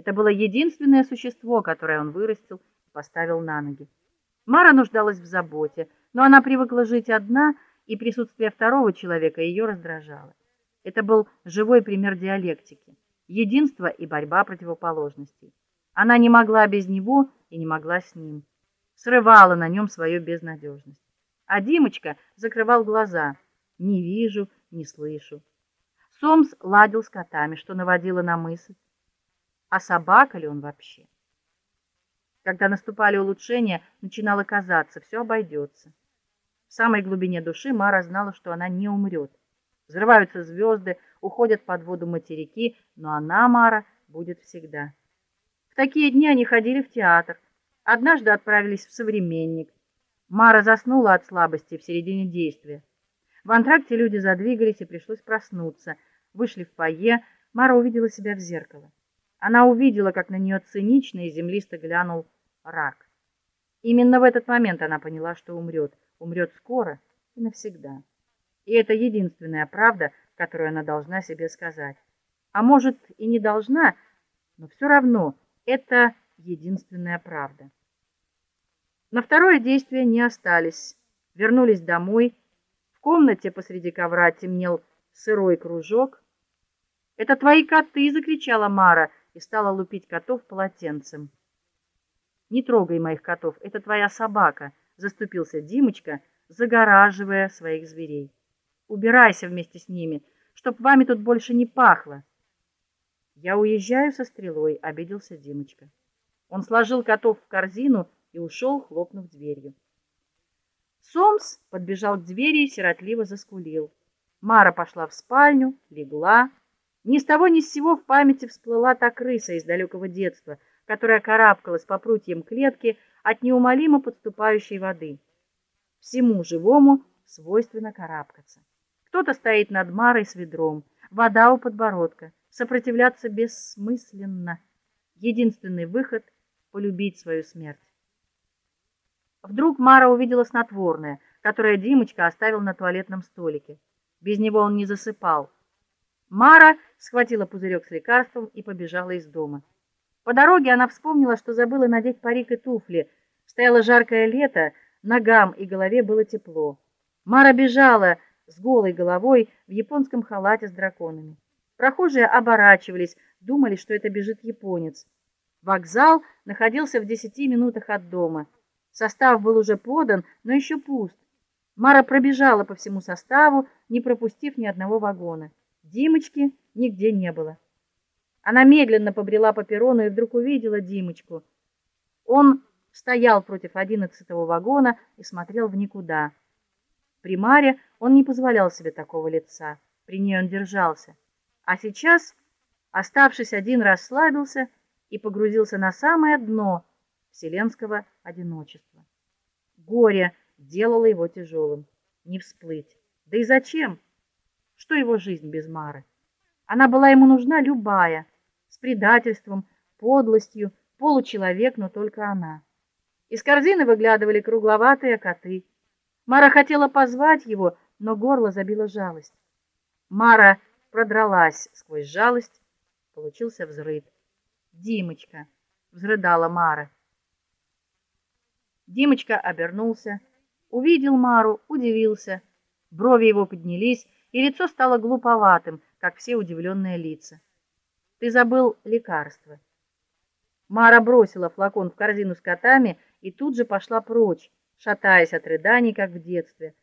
Это было единственное существо, которое он вырастил и поставил на ноги. Мара нуждалась в заботе, но она привыкла жить одна, и присутствие второго человека ее раздражало. Это был живой пример диалектики, единства и борьба противоположностей. Она не могла без него и не могла с ним. Срывала на нем свою безнадежность. А Димочка закрывал глаза. Не вижу, не слышу. Сомс ладил с котами, что наводило на мысль, а собака ли он вообще? Когда наступали улучшения, начинало казаться, все обойдется. В самой глубине души Мара знала, что она не умрет. Взрываются звезды, уходят под воду материки, но она, Мара, будет всегда. В такие дни они ходили в театр. Однажды отправились в Современник. Мара заснула от слабости в середине действия. В антракте люди задвигались, и пришлось проснуться. Вышли в фойе, Мара увидела себя в зеркало. Она увидела, как на нее цинично и землисто глянул рак. Именно в этот момент она поняла, что умрет, умрет скоро и навсегда. И это единственная правда, которую она должна себе сказать. А может, и не должна, но все равно это единственная правда. На второе действие не остались. Вернулись домой. В комнате посреди ковра темнел сырой кружок. "Это твои коты", закричала Мара и стала лупить котов полотенцем. "Не трогай моих котов, это твоя собака", заступился Димочка, загораживая своих зверей. "Убирайся вместе с ними, чтоб вами тут больше не пахло". "Я уезжаю со стрелой", обиделся Димочка. Он сложил котов в корзину и ушел, хлопнув дверью. Сомс подбежал к двери и сиротливо заскулил. Мара пошла в спальню, легла. Ни с того ни с сего в памяти всплыла та крыса из далекого детства, которая карабкалась по прутьям клетки от неумолимо подступающей воды. Всему живому свойственно карабкаться. Кто-то стоит над Марой с ведром, вода у подбородка. Сопротивляться бессмысленно. Единственный выход полюбить свою смерть. Вдруг Мара увидела снотворное, которое Димочка оставил на туалетном столике. Без него он не засыпал. Мара схватила пузырек с лекарством и побежала из дома. По дороге она вспомнила, что забыла надеть парик и туфли. Стояло жаркое лето, ногам и голове было тепло. Мара бежала с голой головой в японском халате с драконами. Прохожие оборачивались, думали, что это бежит японец. Вокзал находился в десяти минутах от дома. Состав был уже подан, но еще пуст. Мара пробежала по всему составу, не пропустив ни одного вагона. Димочки нигде не было. Она медленно побрела по перрону и вдруг увидела Димочку. Он стоял против одиннадцатого вагона и смотрел в никуда. При Маре он не позволял себе такого лица. При ней он держался. А сейчас, оставшись один, расслабился и погрузился на самое дно вселенского одиночества. Горе делало его тяжелым. Не всплыть. Да и зачем? Что его жизнь без Мары? Она была ему нужна любая, с предательством, подлостью, получеловек, но только она. Из корзины выглядывали кругловатые коты. Мара хотела позвать его, но горло забила жалость. Мара продралась сквозь жалость, получился взрыв. Димочка, взрыдала Мара. Димочка обернулся, увидел Мару, удивился. Брови его поднялись, и лицо стало глуповатым, как все удивленные лица. Ты забыл лекарство. Мара бросила флакон в корзину с котами и тут же пошла прочь, шатаясь от рыданий, как в детстве.